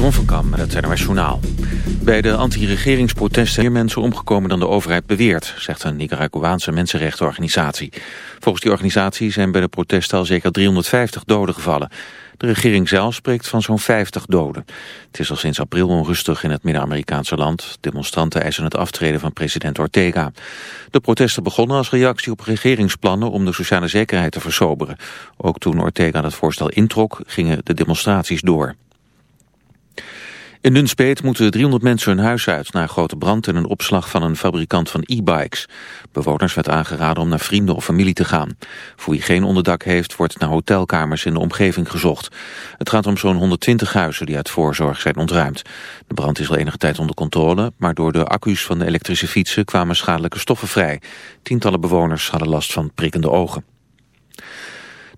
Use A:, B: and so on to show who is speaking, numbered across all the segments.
A: Jeroen van Kam met. Bij de anti-regeringsprotesten zijn meer mensen omgekomen dan de overheid beweert, zegt een Nicaraguaanse mensenrechtenorganisatie. Volgens die organisatie zijn bij de protesten al zeker 350 doden gevallen. De regering zelf spreekt van zo'n 50 doden. Het is al sinds april onrustig in het Midden-Amerikaanse land. Demonstranten eisen het aftreden van president Ortega. De protesten begonnen als reactie op regeringsplannen om de sociale zekerheid te versoberen. Ook toen Ortega het voorstel introk, gingen de demonstraties door. In Nunspeet moeten 300 mensen hun huis uit na grote brand in een opslag van een fabrikant van e-bikes. Bewoners werd aangeraden om naar vrienden of familie te gaan. Voor wie geen onderdak heeft, wordt naar hotelkamers in de omgeving gezocht. Het gaat om zo'n 120 huizen die uit voorzorg zijn ontruimd. De brand is al enige tijd onder controle, maar door de accu's van de elektrische fietsen kwamen schadelijke stoffen vrij. Tientallen bewoners hadden last van prikkende ogen.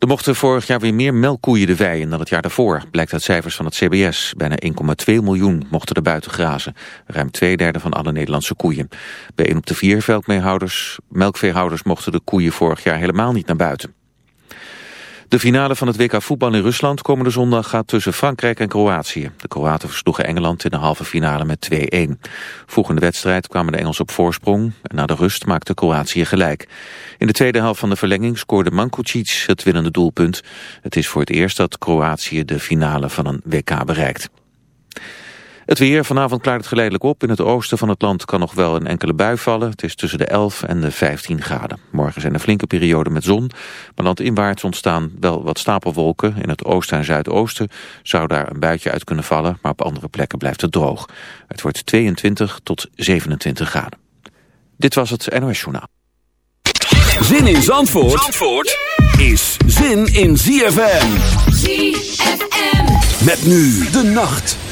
A: Er mochten vorig jaar weer meer melkkoeien de weien dan het jaar daarvoor, blijkt uit cijfers van het CBS. Bijna 1,2 miljoen mochten er buiten grazen, ruim twee derde van alle Nederlandse koeien. Bij 1 op de vier melkveehouders mochten de koeien vorig jaar helemaal niet naar buiten. De finale van het WK voetbal in Rusland komende zondag gaat tussen Frankrijk en Kroatië. De Kroaten versloegen Engeland in de halve finale met 2-1. Vroeg in de wedstrijd kwamen de Engelsen op voorsprong en na de rust maakte Kroatië gelijk. In de tweede helft van de verlenging scoorde Mankucic het winnende doelpunt. Het is voor het eerst dat Kroatië de finale van een WK bereikt. Het weer, vanavond klaart het geleidelijk op. In het oosten van het land kan nog wel een enkele bui vallen. Het is tussen de 11 en de 15 graden. Morgen zijn er flinke perioden met zon. Maar landinwaarts ontstaan wel wat stapelwolken. In het oosten en zuidoosten zou daar een buitje uit kunnen vallen. Maar op andere plekken blijft het droog. Het wordt 22 tot 27 graden. Dit was het NOS Journaal.
B: Zin in Zandvoort, Zandvoort is zin in ZFM. ZFM. Met nu de nacht.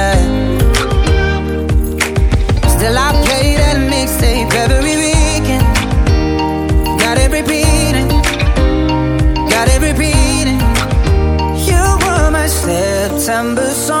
C: December song.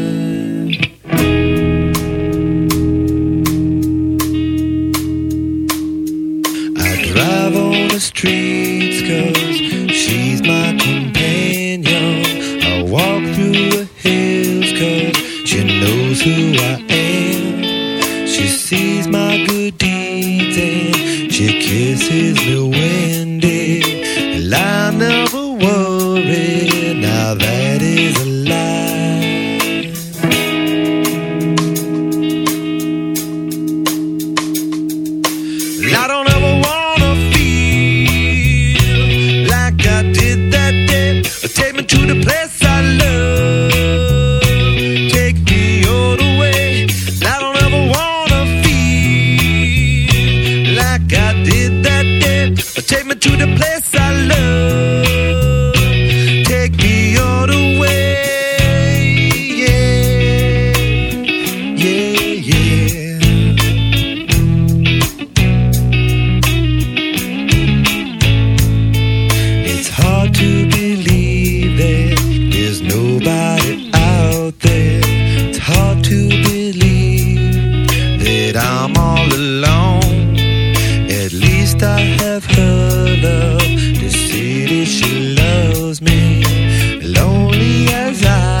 D: lonely as I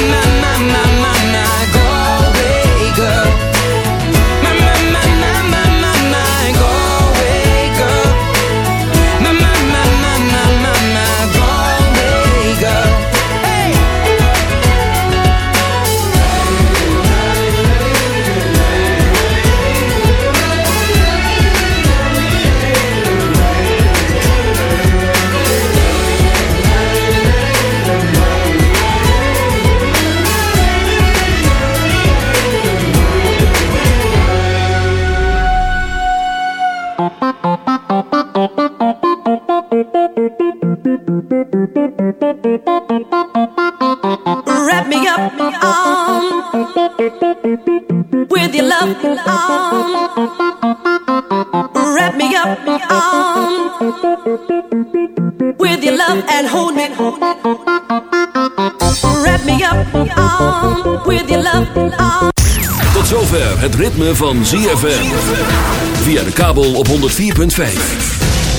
C: My, my, my, my, my,
E: Wrap me up, um, with your love, um, wrap me up, um, with your love and hold me, wrap me up, um, with your love, um.
B: Tot zover het ritme van ZFM. Via de kabel op 104.5.